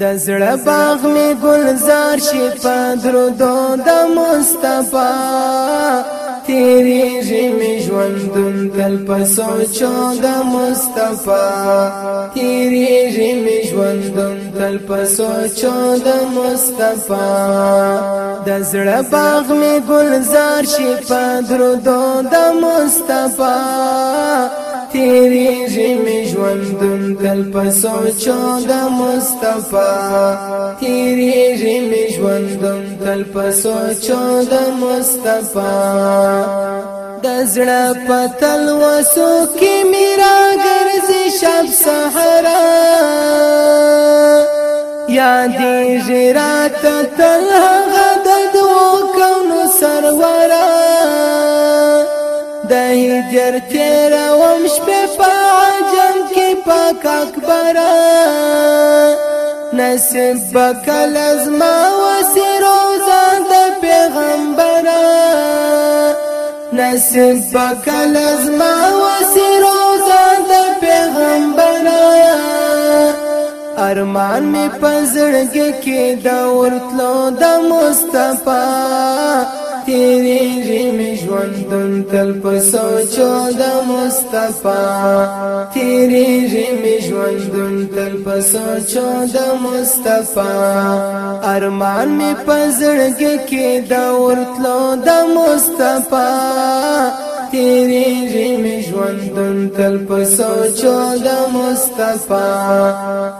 د زړه باغ می گلزار شي په درودو د مصطفی تیری ژمی ژوندون تل په سوچو د مصطفی تیری ژمی ژوندون تل په سوچو د مصطفی د زړه باغ می گلزار شي په درودو د مصطفی تیریږي می ژوندون تل په سوچو د مصطفی تیریږي می ژوندون تل په سوچو د مصطفی د زړه په تل وسو کې میرا ګرځي شب سحرا یادې ژرات تل جر تیرا ومش په فاجن کې پاک اکبر نصیب بکل از ما وسی روزا د پیغمبر نصیب بکل از ما وسی روزا د پیغمبر ارمان می پزړګ کې دا ورتلو د مصطفی تیریږي می ژوندون تل په سوچو د مصطفی تیریږي می ژوندون تل په سوچو د مصطفی ارمان می پزړګ کې دا ورتلو د مصطفی تیریږي می ژوندون تل په سوچو د مصطفی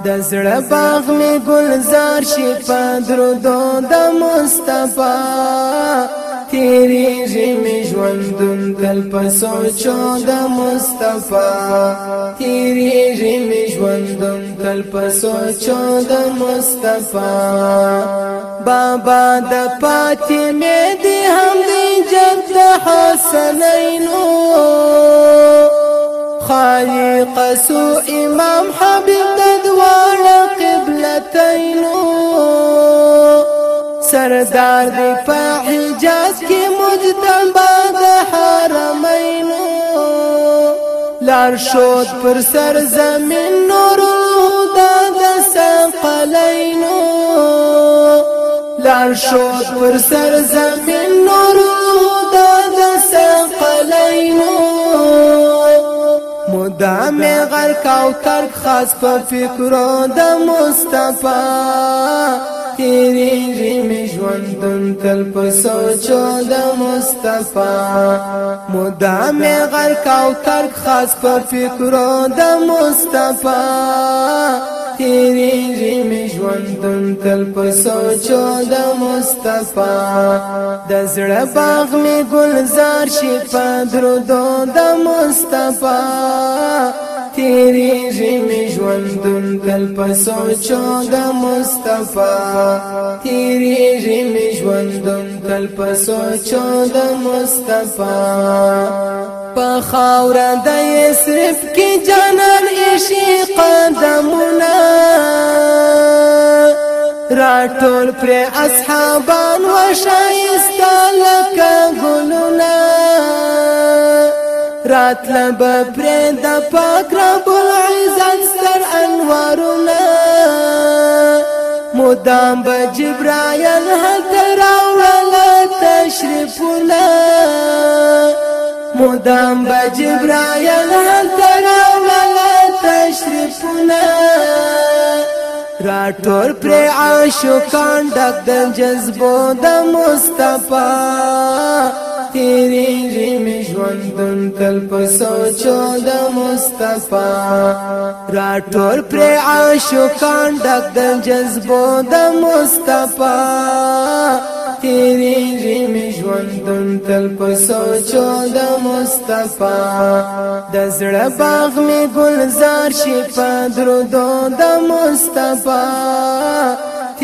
د زړه باغ می گلزار شي په درودو د مصطفی تیری می ژوندون تل په سوچو د مصطفی تیری می ژوندون تل په سوچو د مصطفی بابا د می دی هم دی جد حسنینو خالق سو امام حبیب د دواړه قبلتینو سردار دی په حجاز کې مجتبا د حرمینو لار شود پر سر زمین نور الهدى د سقلینو لار شود پر سر زمین نور الهدى د سقلینو مدام غر کاوتر خاص په فکرو د مصطفی تیری می ژوندون تل په سوچو د مصطفی مدام غرق او ترک خاص پر فکرو د مصطفی تیریږي می ژوندون تل په سوچو د مصطفی د زړه باغ می گلزار شي په درودو د مصطفی ژوندون تل پسو چود مصطفی تیریږي می ژوندون تل پسو چود مصطفی په خاور د صرف کې جنان عشق قدمونه راټول پر اصحابان و شایستاله راتل بپری دا پاک رب العزت سر انوارنا مدام بجبرائیل حد راولا تشریفنا مدام بجبرائیل حد راولا تشریفنا راټور پر عاشقان ډک د جذبو د مصطفی تیریږي می ژوندون تل په سوچو د مصطفی راټول پر عاشقان ډک د جذبو د مصطفی تیریږي می ژوندون تل په سوچو د مصطفی د زړه باغ می گلزار شي په درودو د مصطفی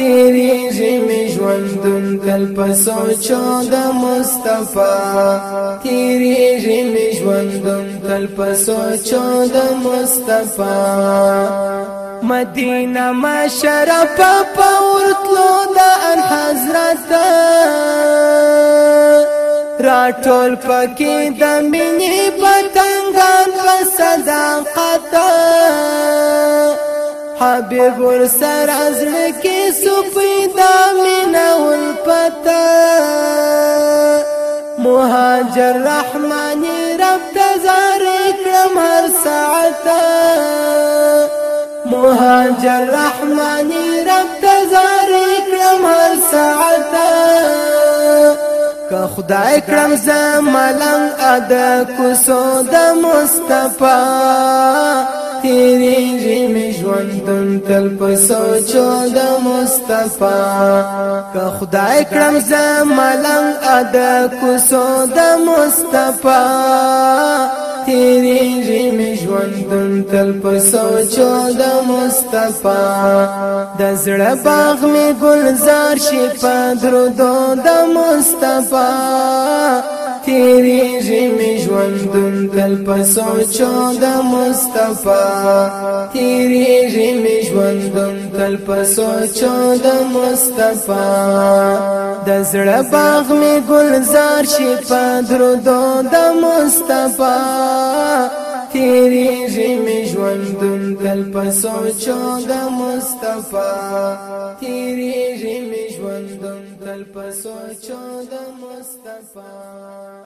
تیری زمي ژوندون تل پسو چود مصطفی تیری زمي ژوندون تل پسو چود مصطفی مدینه ما شرف پورتلو د ان حضرت راټول پکې د مینې پتنګان په صداقت حبیب سر ازړه کې سپیدا مینول پتا مهاجر رحمان رب تزار کړم هر ساعت مهاجر رحمان رب تزار کړم هر ساعت که خدای کړم زملنګ ادا کو سو د مصطفی تیریږي می ژوندون تل په سوچو د مصطفی که خدای کړم زه ملنګ ادا کوسو د مصطفی تیریږي می ژوندون تل په سوچو د مصطفی د زړه باغ می گلزار شي په درودو د مصطفی تیری جمی ژوندون تل پسو چود مصطفی تیری جمی ژوندون تل پسو چود مصطفی د زړه باغ می گلزار شي پدرو دو د مصطفی تیریږي می ژوندون تل په سوچو د مصطفی تیریږي می ژوندون تل په سوچو د مصطفی